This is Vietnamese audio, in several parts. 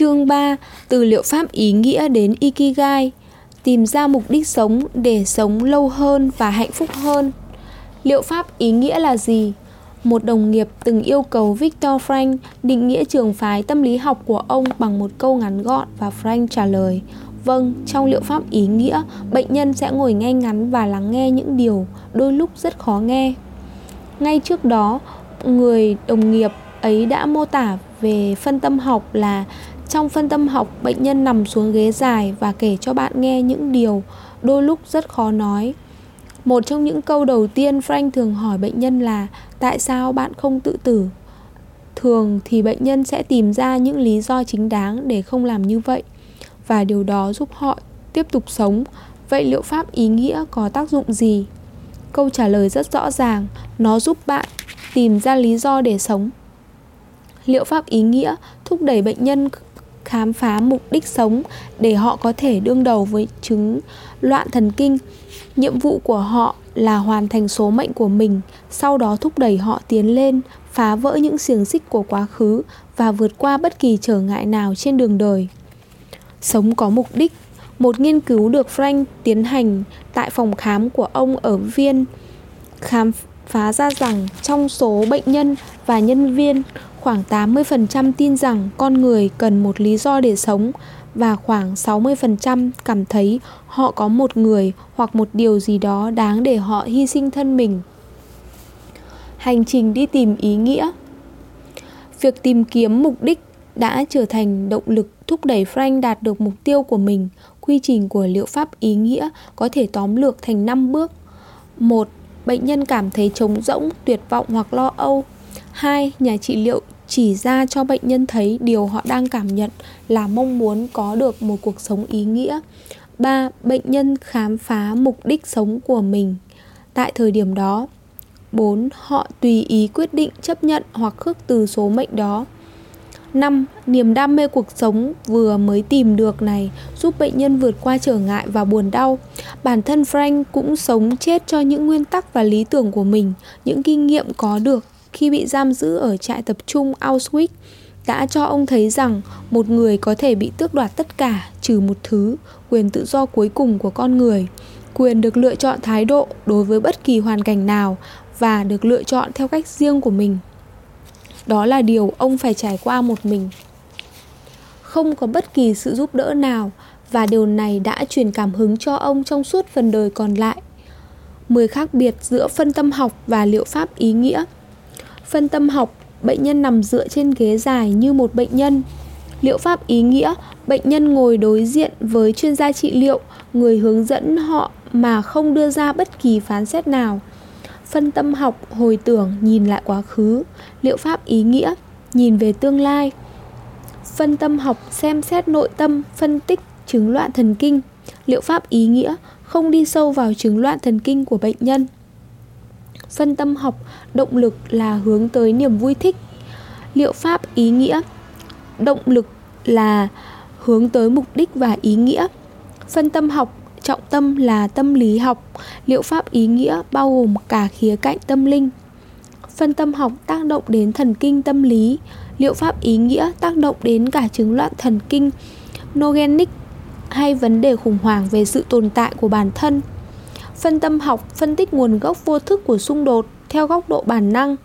Chương 3 Từ liệu pháp ý nghĩa đến Ikigai Tìm ra mục đích sống để sống lâu hơn và hạnh phúc hơn Liệu pháp ý nghĩa là gì? Một đồng nghiệp từng yêu cầu Victor Frank định nghĩa trường phái tâm lý học của ông bằng một câu ngắn gọn và Frank trả lời Vâng, trong liệu pháp ý nghĩa, bệnh nhân sẽ ngồi ngay ngắn và lắng nghe những điều đôi lúc rất khó nghe. Ngay trước đó, người đồng nghiệp ấy đã mô tả về phân tâm học là trong phân tâm học, bệnh nhân nằm xuống ghế dài và kể cho bạn nghe những điều đôi lúc rất khó nói. Một trong những câu đầu tiên Frank thường hỏi bệnh nhân là tại sao bạn không tự tử? Thường thì bệnh nhân sẽ tìm ra những lý do chính đáng để không làm như vậy và điều đó giúp họ tiếp tục sống. Vậy liệu pháp ý nghĩa có tác dụng gì? Câu trả lời rất rõ ràng, nó giúp bạn tìm ra lý do để sống. Liệu pháp ý nghĩa thúc đẩy bệnh nhân khám phá mục đích sống để họ có thể đương đầu với chứng loạn thần kinh. Nhiệm vụ của họ là hoàn thành số mệnh của mình, sau đó thúc đẩy họ tiến lên, phá vỡ những xiềng xích của quá khứ và vượt qua bất kỳ trở ngại nào trên đường đời. Sống có mục đích một nghiên cứu được Frank tiến hành tại phòng khám của ông ở Viên khám phá ra rằng trong số bệnh nhân và nhân viên, khoảng 80% tin rằng con người cần một lý do để sống và khoảng 60% cảm thấy họ có một người hoặc một điều gì đó đáng để họ hy sinh thân mình. Hành trình đi tìm ý nghĩa Việc tìm kiếm mục đích đã trở thành động lực thúc đẩy Frank đạt được mục tiêu của mình. Quy trình của liệu pháp ý nghĩa có thể tóm lược thành 5 bước. 1. Bệnh nhân cảm thấy trống rỗng, tuyệt vọng hoặc lo âu. 2. Nhà trị liệu chỉ ra cho bệnh nhân thấy điều họ đang cảm nhận là mong muốn có được một cuộc sống ý nghĩa. 3. Bệnh nhân khám phá mục đích sống của mình tại thời điểm đó. 4. Họ tùy ý quyết định chấp nhận hoặc khước từ số mệnh đó. 5. Niềm đam mê cuộc sống vừa mới tìm được này giúp bệnh nhân vượt qua trở ngại và buồn đau. Bản thân Frank cũng sống chết cho những nguyên tắc và lý tưởng của mình, những kinh nghiệm có được khi bị giam giữ ở trại tập trung Auschwitz đã cho ông thấy rằng một người có thể bị tước đoạt tất cả trừ một thứ, quyền tự do cuối cùng của con người, quyền được lựa chọn thái độ đối với bất kỳ hoàn cảnh nào và được lựa chọn theo cách riêng của mình. Đó là điều ông phải trải qua một mình. Không có bất kỳ sự giúp đỡ nào và điều này đã truyền cảm hứng cho ông trong suốt phần đời còn lại. Mười khác biệt giữa phân tâm học và liệu pháp ý nghĩa. Phân tâm học, bệnh nhân nằm dựa trên ghế dài như một bệnh nhân. Liệu pháp ý nghĩa, bệnh nhân ngồi đối diện với chuyên gia trị liệu, người hướng dẫn họ mà không đưa ra bất kỳ phán xét nào phân tâm học, hồi tưởng, nhìn lại quá khứ. Liệu pháp ý nghĩa, nhìn về tương lai. Phân tâm học xem xét nội tâm, phân tích chứng loạn thần kinh. Liệu pháp ý nghĩa, không đi sâu vào chứng loạn thần kinh của bệnh nhân. Phân tâm học, động lực là hướng tới niềm vui thích. Liệu pháp ý nghĩa, động lực là hướng tới mục đích và ý nghĩa. Phân tâm học trọng tâm là tâm lý học. Liệu pháp ý nghĩa bao gồm cả khía cạnh tâm linh, phân tâm học tác động đến thần kinh tâm lý, liệu pháp ý nghĩa tác động đến cả chứng loạn thần kinh, nogenic, hay vấn đề khủng hoảng về sự tồn tại của bản thân. Phân tâm học phân tích nguồn gốc vô thức của xung đột theo góc độ bản năng.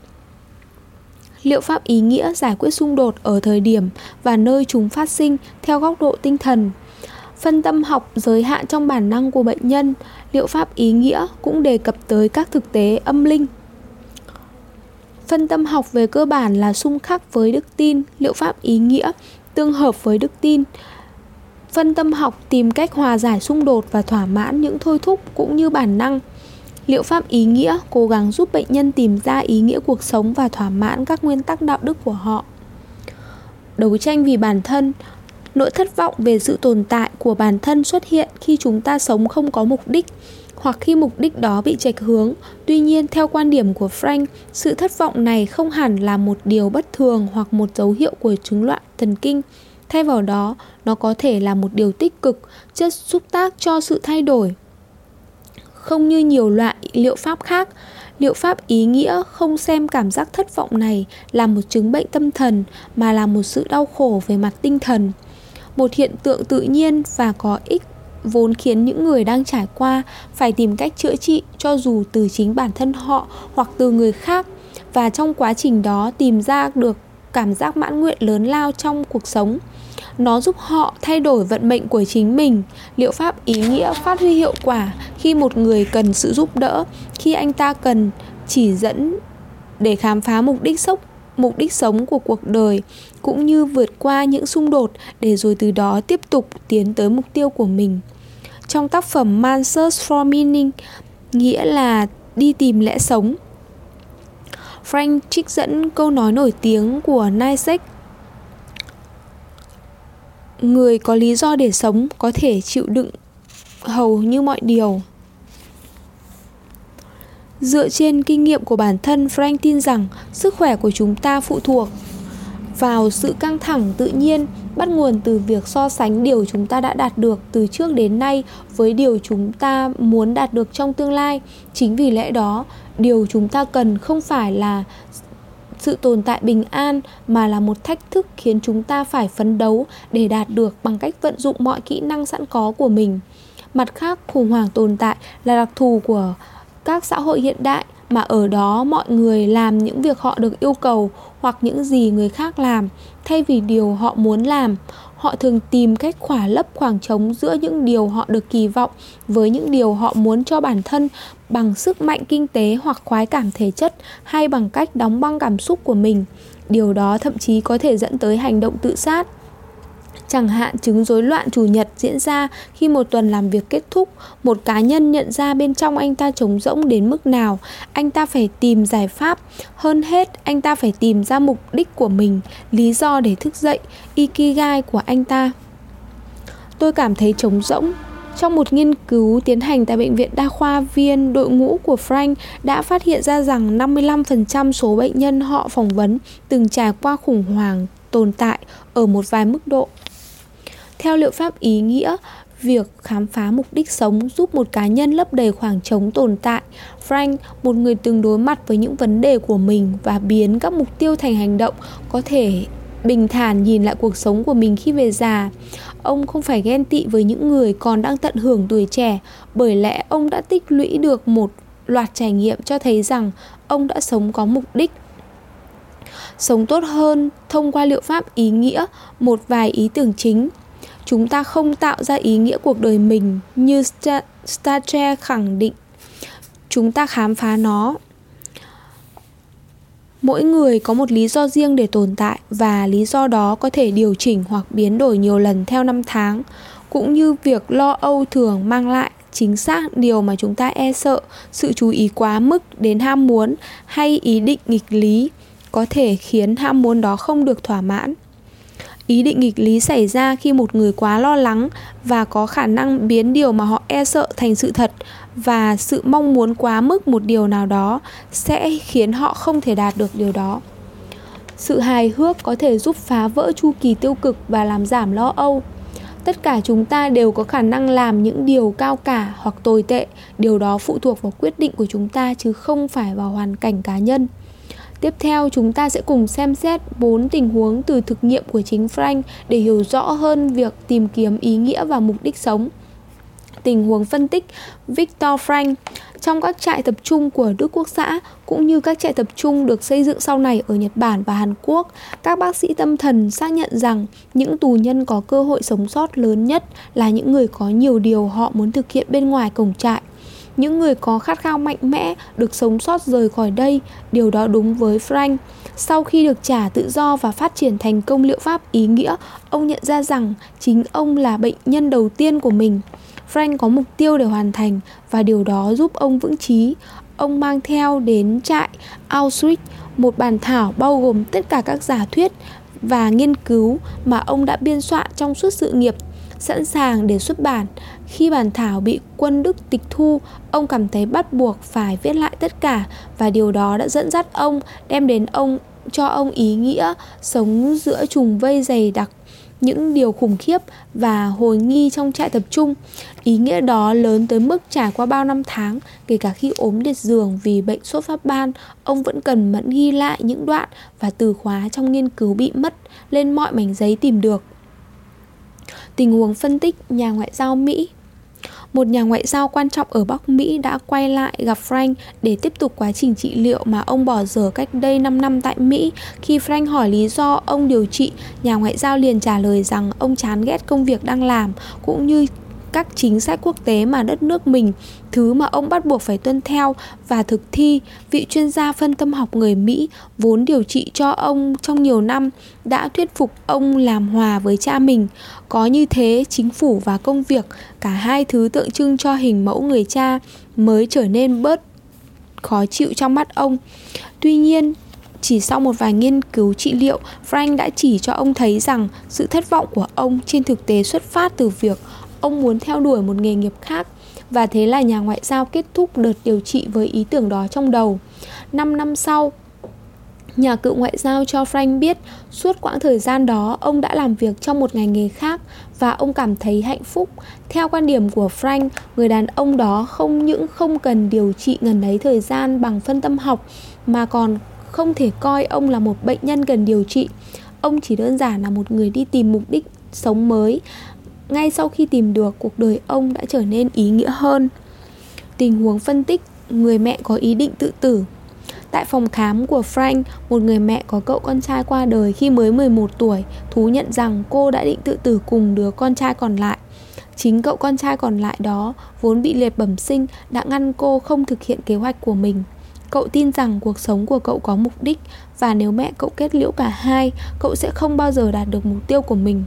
Liệu pháp ý nghĩa giải quyết xung đột ở thời điểm và nơi chúng phát sinh theo góc độ tinh thần phân tâm học giới hạn trong bản năng của bệnh nhân, liệu pháp ý nghĩa cũng đề cập tới các thực tế âm linh. Phân tâm học về cơ bản là xung khắc với đức tin, liệu pháp ý nghĩa tương hợp với đức tin. Phân tâm học tìm cách hòa giải xung đột và thỏa mãn những thôi thúc cũng như bản năng. Liệu pháp ý nghĩa cố gắng giúp bệnh nhân tìm ra ý nghĩa cuộc sống và thỏa mãn các nguyên tắc đạo đức của họ. Đấu tranh vì bản thân nỗi thất vọng về sự tồn tại của bản thân xuất hiện khi chúng ta sống không có mục đích hoặc khi mục đích đó bị chệch hướng. Tuy nhiên, theo quan điểm của Frank, sự thất vọng này không hẳn là một điều bất thường hoặc một dấu hiệu của chứng loạn thần kinh. Thay vào đó, nó có thể là một điều tích cực, chất xúc tác cho sự thay đổi. Không như nhiều loại liệu pháp khác, liệu pháp ý nghĩa không xem cảm giác thất vọng này là một chứng bệnh tâm thần mà là một sự đau khổ về mặt tinh thần một hiện tượng tự nhiên và có ích vốn khiến những người đang trải qua phải tìm cách chữa trị cho dù từ chính bản thân họ hoặc từ người khác. Và trong quá trình đó tìm ra được cảm giác mãn nguyện lớn lao trong cuộc sống. Nó giúp họ thay đổi vận mệnh của chính mình. Liệu pháp ý nghĩa phát huy hiệu quả khi một người cần sự giúp đỡ, khi anh ta cần chỉ dẫn để khám phá mục đích sốc mục đích sống của cuộc đời, cũng như vượt qua những xung đột để rồi từ đó tiếp tục tiến tới mục tiêu của mình. Trong tác phẩm Man Search for Meaning, nghĩa là đi tìm lẽ sống, Frank trích dẫn câu nói nổi tiếng của Nietzsche Người có lý do để sống có thể chịu đựng hầu như mọi điều. Dựa trên kinh nghiệm của bản thân, Frank tin rằng sức khỏe của chúng ta phụ thuộc vào sự căng thẳng tự nhiên bắt nguồn từ việc so sánh điều chúng ta đã đạt được từ trước đến nay với điều chúng ta muốn đạt được trong tương lai. Chính vì lẽ đó, điều chúng ta cần không phải là sự tồn tại bình an mà là một thách thức khiến chúng ta phải phấn đấu để đạt được bằng cách vận dụng mọi kỹ năng sẵn có của mình. Mặt khác, khủng hoảng tồn tại là đặc thù của các xã hội hiện đại mà ở đó mọi người làm những việc họ được yêu cầu hoặc những gì người khác làm thay vì điều họ muốn làm. Họ thường tìm cách khỏa lấp khoảng trống giữa những điều họ được kỳ vọng với những điều họ muốn cho bản thân bằng sức mạnh kinh tế hoặc khoái cảm thể chất hay bằng cách đóng băng cảm xúc của mình. Điều đó thậm chí có thể dẫn tới hành động tự sát. Chẳng hạn chứng rối loạn chủ nhật diễn ra khi một tuần làm việc kết thúc, một cá nhân nhận ra bên trong anh ta trống rỗng đến mức nào, anh ta phải tìm giải pháp. Hơn hết, anh ta phải tìm ra mục đích của mình, lý do để thức dậy, ikigai của anh ta. Tôi cảm thấy trống rỗng, trong một nghiên cứu tiến hành tại Bệnh viện Đa khoa Viên, đội ngũ của Frank đã phát hiện ra rằng 55% số bệnh nhân họ phỏng vấn từng trải qua khủng hoảng tồn tại ở một vài mức độ. Theo liệu pháp ý nghĩa, việc khám phá mục đích sống giúp một cá nhân lấp đầy khoảng trống tồn tại. Frank, một người từng đối mặt với những vấn đề của mình và biến các mục tiêu thành hành động, có thể bình thản nhìn lại cuộc sống của mình khi về già. Ông không phải ghen tị với những người còn đang tận hưởng tuổi trẻ, bởi lẽ ông đã tích lũy được một loạt trải nghiệm cho thấy rằng ông đã sống có mục đích sống tốt hơn thông qua liệu pháp ý nghĩa một vài ý tưởng chính chúng ta không tạo ra ý nghĩa cuộc đời mình như Star Trek khẳng định. Chúng ta khám phá nó. Mỗi người có một lý do riêng để tồn tại và lý do đó có thể điều chỉnh hoặc biến đổi nhiều lần theo năm tháng, cũng như việc lo âu thường mang lại. Chính xác điều mà chúng ta e sợ, sự chú ý quá mức đến ham muốn hay ý định nghịch lý có thể khiến ham muốn đó không được thỏa mãn ý định nghịch lý xảy ra khi một người quá lo lắng và có khả năng biến điều mà họ e sợ thành sự thật và sự mong muốn quá mức một điều nào đó sẽ khiến họ không thể đạt được điều đó. Sự hài hước có thể giúp phá vỡ chu kỳ tiêu cực và làm giảm lo âu. Tất cả chúng ta đều có khả năng làm những điều cao cả hoặc tồi tệ. Điều đó phụ thuộc vào quyết định của chúng ta chứ không phải vào hoàn cảnh cá nhân. Tiếp theo chúng ta sẽ cùng xem xét bốn tình huống từ thực nghiệm của chính Frank để hiểu rõ hơn việc tìm kiếm ý nghĩa và mục đích sống. Tình huống phân tích Victor Frank trong các trại tập trung của Đức Quốc xã cũng như các trại tập trung được xây dựng sau này ở Nhật Bản và Hàn Quốc, các bác sĩ tâm thần xác nhận rằng những tù nhân có cơ hội sống sót lớn nhất là những người có nhiều điều họ muốn thực hiện bên ngoài cổng trại những người có khát khao mạnh mẽ được sống sót rời khỏi đây, điều đó đúng với frank. Sau khi được trả tự do và phát triển thành công liệu pháp ý nghĩa, ông nhận ra rằng chính ông là bệnh nhân đầu tiên của mình. Frank có mục tiêu để hoàn thành và điều đó giúp ông vững chí. Ông mang theo đến trại auschwitz một bản thảo bao gồm tất cả các giả thuyết và nghiên cứu mà ông đã biên soạn trong suốt sự nghiệp sẵn sàng để xuất bản. Khi bản thảo bị quân Đức tịch thu, ông cảm thấy bắt buộc phải viết lại tất cả và điều đó đã dẫn dắt ông đem đến ông cho ông ý nghĩa sống giữa trùng vây dày đặc những điều khủng khiếp và hồi nghi trong trại tập trung. Ý nghĩa đó lớn tới mức trải qua bao năm tháng, kể cả khi ốm liệt giường vì bệnh sốt phát ban, ông vẫn cần mẫn ghi lại những đoạn và từ khóa trong nghiên cứu bị mất lên mọi mảnh giấy tìm được. Tình huống phân tích nhà ngoại giao Mỹ một nhà ngoại giao quan trọng ở Bắc Mỹ đã quay lại gặp Frank để tiếp tục quá trình trị liệu mà ông bỏ dở cách đây 5 năm tại Mỹ. Khi Frank hỏi lý do ông điều trị, nhà ngoại giao liền trả lời rằng ông chán ghét công việc đang làm cũng như các chính sách quốc tế mà đất nước mình, thứ mà ông bắt buộc phải tuân theo và thực thi. Vị chuyên gia phân tâm học người Mỹ vốn điều trị cho ông trong nhiều năm đã thuyết phục ông làm hòa với cha mình. Có như thế, chính phủ và công việc, cả hai thứ tượng trưng cho hình mẫu người cha mới trở nên bớt khó chịu trong mắt ông. Tuy nhiên, chỉ sau một vài nghiên cứu trị liệu, Frank đã chỉ cho ông thấy rằng sự thất vọng của ông trên thực tế xuất phát từ việc ông muốn theo đuổi một nghề nghiệp khác và thế là nhà ngoại giao kết thúc đợt điều trị với ý tưởng đó trong đầu. 5 năm sau, nhà cựu ngoại giao cho Frank biết suốt quãng thời gian đó ông đã làm việc trong một ngành nghề khác và ông cảm thấy hạnh phúc. Theo quan điểm của Frank, người đàn ông đó không những không cần điều trị ngần ấy thời gian bằng phân tâm học mà còn không thể coi ông là một bệnh nhân cần điều trị. Ông chỉ đơn giản là một người đi tìm mục đích sống mới ngay sau khi tìm được cuộc đời ông đã trở nên ý nghĩa hơn tình huống phân tích người mẹ có ý định tự tử Tại phòng khám của Frank, một người mẹ có cậu con trai qua đời khi mới 11 tuổi thú nhận rằng cô đã định tự tử cùng đứa con trai còn lại. Chính cậu con trai còn lại đó, vốn bị liệt bẩm sinh, đã ngăn cô không thực hiện kế hoạch của mình. Cậu tin rằng cuộc sống của cậu có mục đích và nếu mẹ cậu kết liễu cả hai, cậu sẽ không bao giờ đạt được mục tiêu của mình.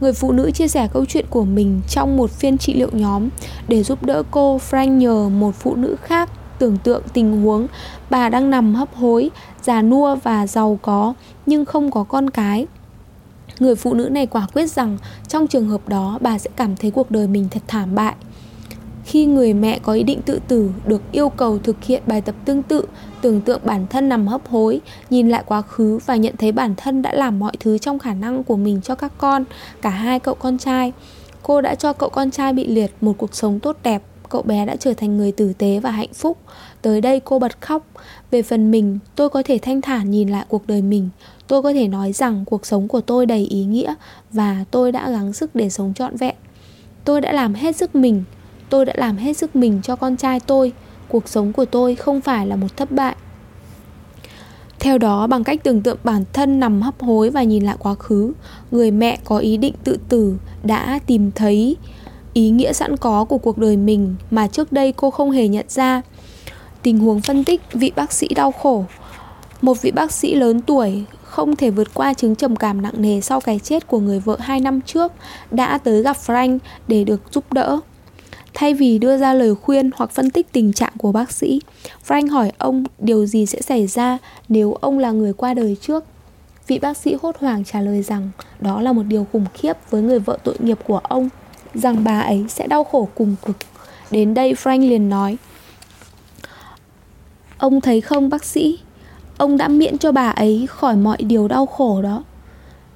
Người phụ nữ chia sẻ câu chuyện của mình trong một phiên trị liệu nhóm để giúp đỡ cô. Frank nhờ một phụ nữ khác tưởng tượng tình huống bà đang nằm hấp hối, già nua và giàu có nhưng không có con cái. Người phụ nữ này quả quyết rằng trong trường hợp đó bà sẽ cảm thấy cuộc đời mình thật thảm bại khi người mẹ có ý định tự tử được yêu cầu thực hiện bài tập tương tự, tưởng tượng bản thân nằm hấp hối, nhìn lại quá khứ và nhận thấy bản thân đã làm mọi thứ trong khả năng của mình cho các con, cả hai cậu con trai. Cô đã cho cậu con trai bị liệt một cuộc sống tốt đẹp, cậu bé đã trở thành người tử tế và hạnh phúc. Tới đây cô bật khóc. Về phần mình, tôi có thể thanh thản nhìn lại cuộc đời mình. Tôi có thể nói rằng cuộc sống của tôi đầy ý nghĩa và tôi đã gắng sức để sống trọn vẹn. Tôi đã làm hết sức mình tôi đã làm hết sức mình cho con trai tôi. Cuộc sống của tôi không phải là một thất bại. Theo đó, bằng cách tưởng tượng bản thân nằm hấp hối và nhìn lại quá khứ, người mẹ có ý định tự tử đã tìm thấy ý nghĩa sẵn có của cuộc đời mình mà trước đây cô không hề nhận ra. Tình huống phân tích, vị bác sĩ đau khổ. Một vị bác sĩ lớn tuổi, không thể vượt qua chứng trầm cảm nặng nề sau cái chết của người vợ hai năm trước, đã tới gặp Frank để được giúp đỡ. Thay vì đưa ra lời khuyên hoặc phân tích tình trạng của bác sĩ, Frank hỏi ông điều gì sẽ xảy ra nếu ông là người qua đời trước. Vị bác sĩ hốt hoảng trả lời rằng đó là một điều khủng khiếp với người vợ tội nghiệp của ông, rằng bà ấy sẽ đau khổ cùng cực. Đến đây Frank liền nói Ông thấy không bác sĩ, ông đã miễn cho bà ấy khỏi mọi điều đau khổ đó.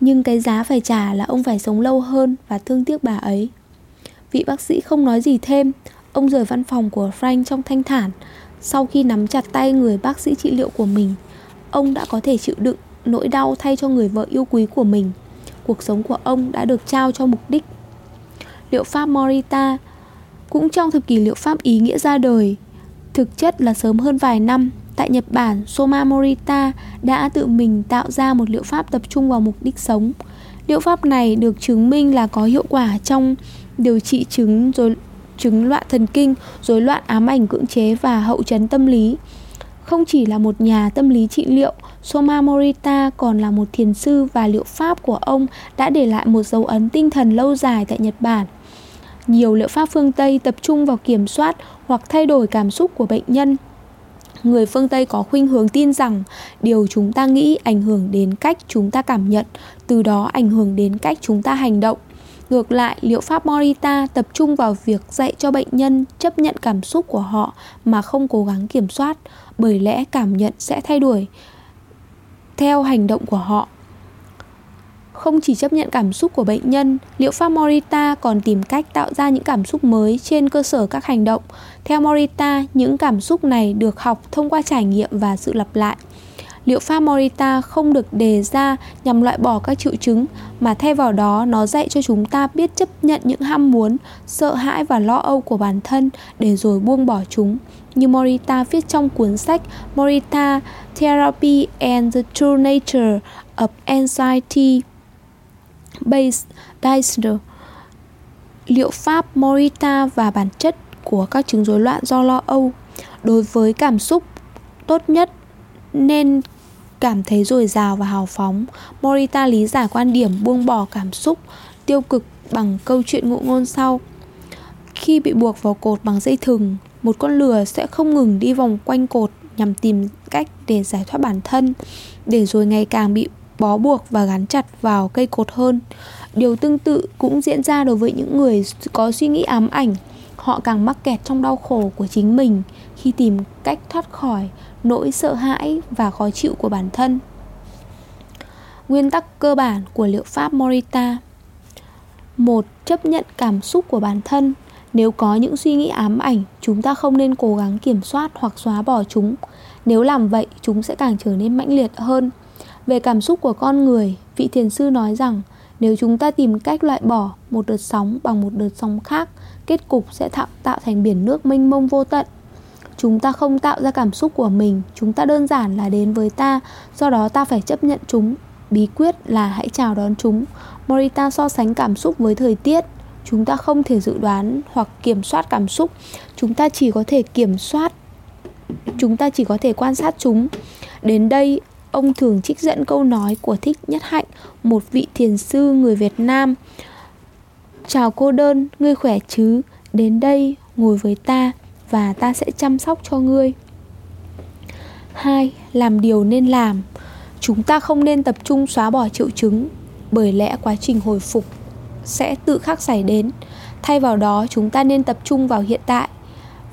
Nhưng cái giá phải trả là ông phải sống lâu hơn và thương tiếc bà ấy. Vị bác sĩ không nói gì thêm. Ông rời văn phòng của Frank trong thanh thản. Sau khi nắm chặt tay người bác sĩ trị liệu của mình Ông đã có thể chịu đựng nỗi đau thay cho người vợ yêu quý của mình. Cuộc sống của ông đã được trao cho mục đích. Liệu pháp Morita Cũng trong thập kỷ liệu pháp ý nghĩa ra đời Thực chất là sớm hơn vài năm Tại Nhật Bản, Soma Morita đã tự mình tạo ra một liệu pháp tập trung vào mục đích sống. Liệu pháp này được chứng minh là có hiệu quả trong điều trị chứng rối chứng loạn thần kinh, rối loạn ám ảnh cưỡng chế và hậu chấn tâm lý. Không chỉ là một nhà tâm lý trị liệu, Soma Morita còn là một thiền sư và liệu pháp của ông đã để lại một dấu ấn tinh thần lâu dài tại Nhật Bản. Nhiều liệu pháp phương Tây tập trung vào kiểm soát hoặc thay đổi cảm xúc của bệnh nhân. Người phương Tây có khuynh hướng tin rằng điều chúng ta nghĩ ảnh hưởng đến cách chúng ta cảm nhận, từ đó ảnh hưởng đến cách chúng ta hành động. Ngược lại, liệu pháp Morita tập trung vào việc dạy cho bệnh nhân chấp nhận cảm xúc của họ mà không cố gắng kiểm soát, bởi lẽ cảm nhận sẽ thay đổi theo hành động của họ. Không chỉ chấp nhận cảm xúc của bệnh nhân, liệu pháp Morita còn tìm cách tạo ra những cảm xúc mới trên cơ sở các hành động. Theo Morita, những cảm xúc này được học thông qua trải nghiệm và sự lặp lại. Liệu pháp Morita không được đề ra nhằm loại bỏ các triệu chứng mà thay vào đó nó dạy cho chúng ta biết chấp nhận những ham muốn, sợ hãi và lo âu của bản thân để rồi buông bỏ chúng. Như Morita viết trong cuốn sách Morita Therapy and the True Nature of Anxiety Based Disorder Liệu pháp Morita và bản chất của các chứng rối loạn do lo âu đối với cảm xúc tốt nhất nên cảm thấy dồi dào và hào phóng. Morita lý giải quan điểm buông bỏ cảm xúc tiêu cực bằng câu chuyện ngụ ngôn sau. Khi bị buộc vào cột bằng dây thừng, một con lừa sẽ không ngừng đi vòng quanh cột nhằm tìm cách để giải thoát bản thân, để rồi ngày càng bị bó buộc và gắn chặt vào cây cột hơn. Điều tương tự cũng diễn ra đối với những người có suy nghĩ ám ảnh. Họ càng mắc kẹt trong đau khổ của chính mình khi tìm cách thoát khỏi nỗi sợ hãi và khó chịu của bản thân. Nguyên tắc cơ bản của liệu pháp Morita một Chấp nhận cảm xúc của bản thân Nếu có những suy nghĩ ám ảnh, chúng ta không nên cố gắng kiểm soát hoặc xóa bỏ chúng. Nếu làm vậy, chúng sẽ càng trở nên mãnh liệt hơn. Về cảm xúc của con người, vị thiền sư nói rằng nếu chúng ta tìm cách loại bỏ một đợt sóng bằng một đợt sóng khác, kết cục sẽ tạo, tạo thành biển nước mênh mông vô tận. Chúng ta không tạo ra cảm xúc của mình, chúng ta đơn giản là đến với ta, do đó ta phải chấp nhận chúng. Bí quyết là hãy chào đón chúng. Morita so sánh cảm xúc với thời tiết. Chúng ta không thể dự đoán hoặc kiểm soát cảm xúc, chúng ta chỉ có thể kiểm soát chúng ta chỉ có thể quan sát chúng. Đến đây, ông thường trích dẫn câu nói của Thích Nhất Hạnh, một vị thiền sư người Việt Nam. Chào cô đơn, ngươi khỏe chứ? Đến đây, ngồi với ta và ta sẽ chăm sóc cho ngươi. 2. Làm điều nên làm. Chúng ta không nên tập trung xóa bỏ triệu chứng bởi lẽ quá trình hồi phục sẽ tự khắc xảy đến. Thay vào đó, chúng ta nên tập trung vào hiện tại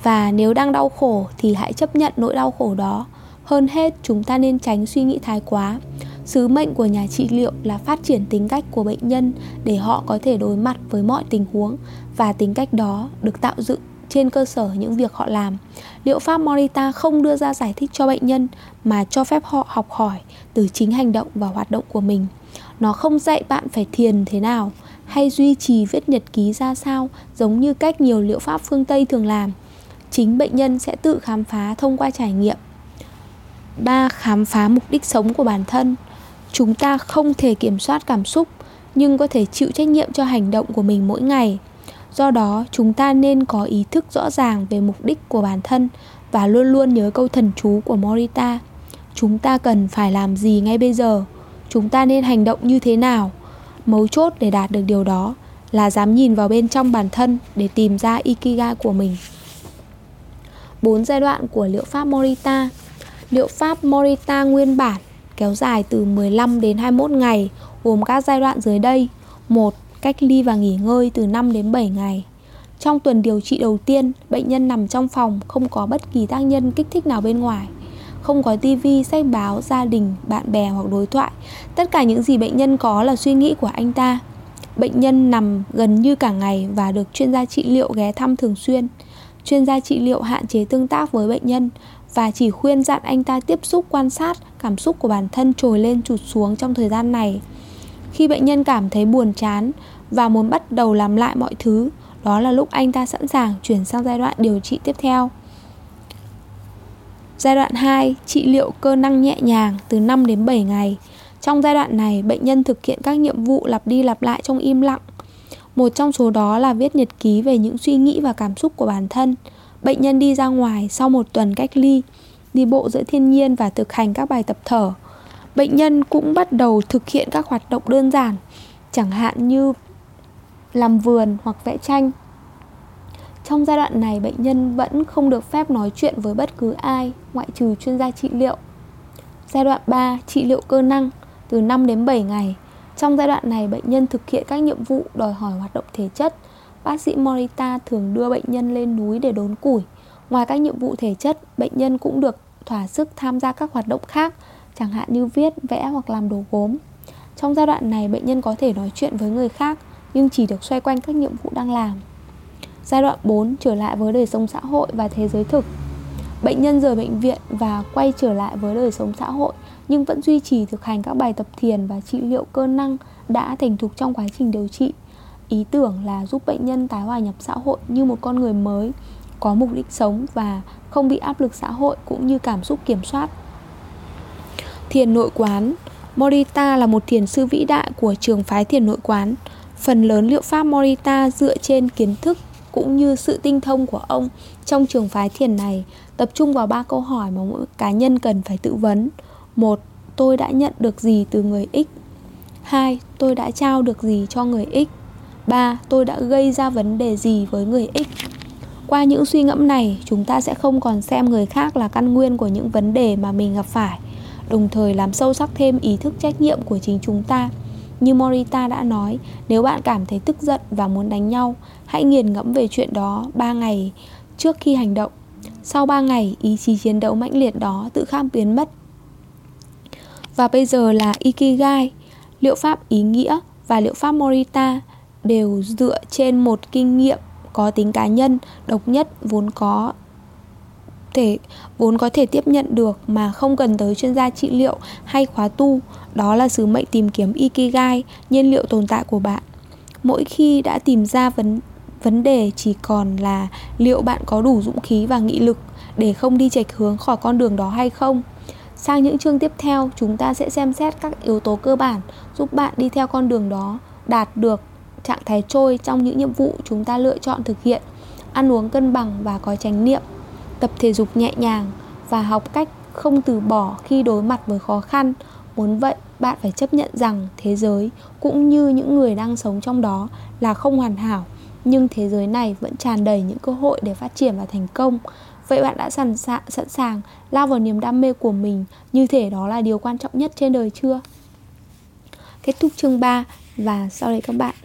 và nếu đang đau khổ thì hãy chấp nhận nỗi đau khổ đó hơn hết chúng ta nên tránh suy nghĩ thái quá sứ mệnh của nhà trị liệu là phát triển tính cách của bệnh nhân để họ có thể đối mặt với mọi tình huống và tính cách đó được tạo dựng trên cơ sở những việc họ làm. Liệu pháp Morita không đưa ra giải thích cho bệnh nhân mà cho phép họ học hỏi từ chính hành động và hoạt động của mình. Nó không dạy bạn phải thiền thế nào hay duy trì viết nhật ký ra sao giống như cách nhiều liệu pháp phương Tây thường làm. Chính bệnh nhân sẽ tự khám phá thông qua trải nghiệm ba, khám phá mục đích sống của bản thân chúng ta không thể kiểm soát cảm xúc, nhưng có thể chịu trách nhiệm cho hành động của mình mỗi ngày. Do đó, chúng ta nên có ý thức rõ ràng về mục đích của bản thân và luôn luôn nhớ câu thần chú của morita. Chúng ta cần phải làm gì ngay bây giờ? Chúng ta nên hành động như thế nào? Mấu chốt để đạt được điều đó là dám nhìn vào bên trong bản thân để tìm ra ikigai của mình. Bốn giai đoạn của liệu pháp morita. Liệu pháp Morita nguyên bản kéo dài từ 15 đến 21 ngày gồm các giai đoạn dưới đây. 1. Cách ly và nghỉ ngơi từ 5 đến 7 ngày. Trong tuần điều trị đầu tiên, bệnh nhân nằm trong phòng không có bất kỳ tác nhân kích thích nào bên ngoài. Không có tivi, sách báo, gia đình, bạn bè hoặc đối thoại. Tất cả những gì bệnh nhân có là suy nghĩ của anh ta. Bệnh nhân nằm gần như cả ngày và được chuyên gia trị liệu ghé thăm thường xuyên. Chuyên gia trị liệu hạn chế tương tác với bệnh nhân và chỉ khuyên dặn anh ta tiếp xúc quan sát cảm xúc của bản thân trồi lên trụt xuống trong thời gian này. Khi bệnh nhân cảm thấy buồn chán và muốn bắt đầu làm lại mọi thứ, đó là lúc anh ta sẵn sàng chuyển sang giai đoạn điều trị tiếp theo. Giai đoạn 2, trị liệu cơ năng nhẹ nhàng từ 5 đến 7 ngày. Trong giai đoạn này, bệnh nhân thực hiện các nhiệm vụ lặp đi lặp lại trong im lặng. Một trong số đó là viết nhật ký về những suy nghĩ và cảm xúc của bản thân. Bệnh nhân đi ra ngoài sau một tuần cách ly, đi bộ giữa thiên nhiên và thực hành các bài tập thở. Bệnh nhân cũng bắt đầu thực hiện các hoạt động đơn giản, chẳng hạn như làm vườn hoặc vẽ tranh. Trong giai đoạn này, bệnh nhân vẫn không được phép nói chuyện với bất cứ ai ngoại trừ chuyên gia trị liệu. Giai đoạn 3, trị liệu cơ năng từ 5 đến 7 ngày. Trong giai đoạn này, bệnh nhân thực hiện các nhiệm vụ đòi hỏi hoạt động thể chất bác sĩ Morita thường đưa bệnh nhân lên núi để đốn củi. Ngoài các nhiệm vụ thể chất, bệnh nhân cũng được thỏa sức tham gia các hoạt động khác, chẳng hạn như viết, vẽ hoặc làm đồ gốm. Trong giai đoạn này, bệnh nhân có thể nói chuyện với người khác, nhưng chỉ được xoay quanh các nhiệm vụ đang làm. Giai đoạn 4 trở lại với đời sống xã hội và thế giới thực. Bệnh nhân rời bệnh viện và quay trở lại với đời sống xã hội nhưng vẫn duy trì thực hành các bài tập thiền và trị liệu cơ năng đã thành thục trong quá trình điều trị. Ý tưởng là giúp bệnh nhân tái hòa nhập xã hội như một con người mới, có mục đích sống và không bị áp lực xã hội cũng như cảm xúc kiểm soát. Thiền nội quán Morita là một thiền sư vĩ đại của trường phái thiền nội quán. Phần lớn liệu pháp Morita dựa trên kiến thức cũng như sự tinh thông của ông trong trường phái thiền này tập trung vào ba câu hỏi mà mỗi cá nhân cần phải tự vấn. Một, tôi đã nhận được gì từ người X? Hai, tôi đã trao được gì cho người X? Ba, tôi đã gây ra vấn đề gì với người X? Qua những suy ngẫm này, chúng ta sẽ không còn xem người khác là căn nguyên của những vấn đề mà mình gặp phải, đồng thời làm sâu sắc thêm ý thức trách nhiệm của chính chúng ta. Như Morita đã nói, nếu bạn cảm thấy tức giận và muốn đánh nhau, hãy nghiền ngẫm về chuyện đó 3 ngày trước khi hành động. Sau 3 ngày, ý chí chiến đấu mãnh liệt đó tự khắc biến mất. Và bây giờ là Ikigai, liệu pháp ý nghĩa và liệu pháp Morita đều dựa trên một kinh nghiệm có tính cá nhân, độc nhất, vốn có thể, vốn có thể tiếp nhận được mà không cần tới chuyên gia trị liệu hay khóa tu. Đó là sứ mệnh tìm kiếm ikigai, nhiên liệu tồn tại của bạn. Mỗi khi đã tìm ra vấn vấn đề, chỉ còn là liệu bạn có đủ dũng khí và nghị lực để không đi chệch hướng khỏi con đường đó hay không. Sang những chương tiếp theo, chúng ta sẽ xem xét các yếu tố cơ bản giúp bạn đi theo con đường đó, đạt được trạng thái trôi trong những nhiệm vụ chúng ta lựa chọn thực hiện, ăn uống cân bằng và có chánh niệm, tập thể dục nhẹ nhàng và học cách không từ bỏ khi đối mặt với khó khăn. Muốn vậy, bạn phải chấp nhận rằng thế giới cũng như những người đang sống trong đó là không hoàn hảo, nhưng thế giới này vẫn tràn đầy những cơ hội để phát triển và thành công. Vậy bạn đã sẵn sàng sẵn sàng lao vào niềm đam mê của mình, như thể đó là điều quan trọng nhất trên đời chưa? Kết thúc chương 3 và sau đây các bạn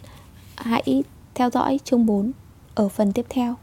hãy theo dõi chương 4 ở phần tiếp theo.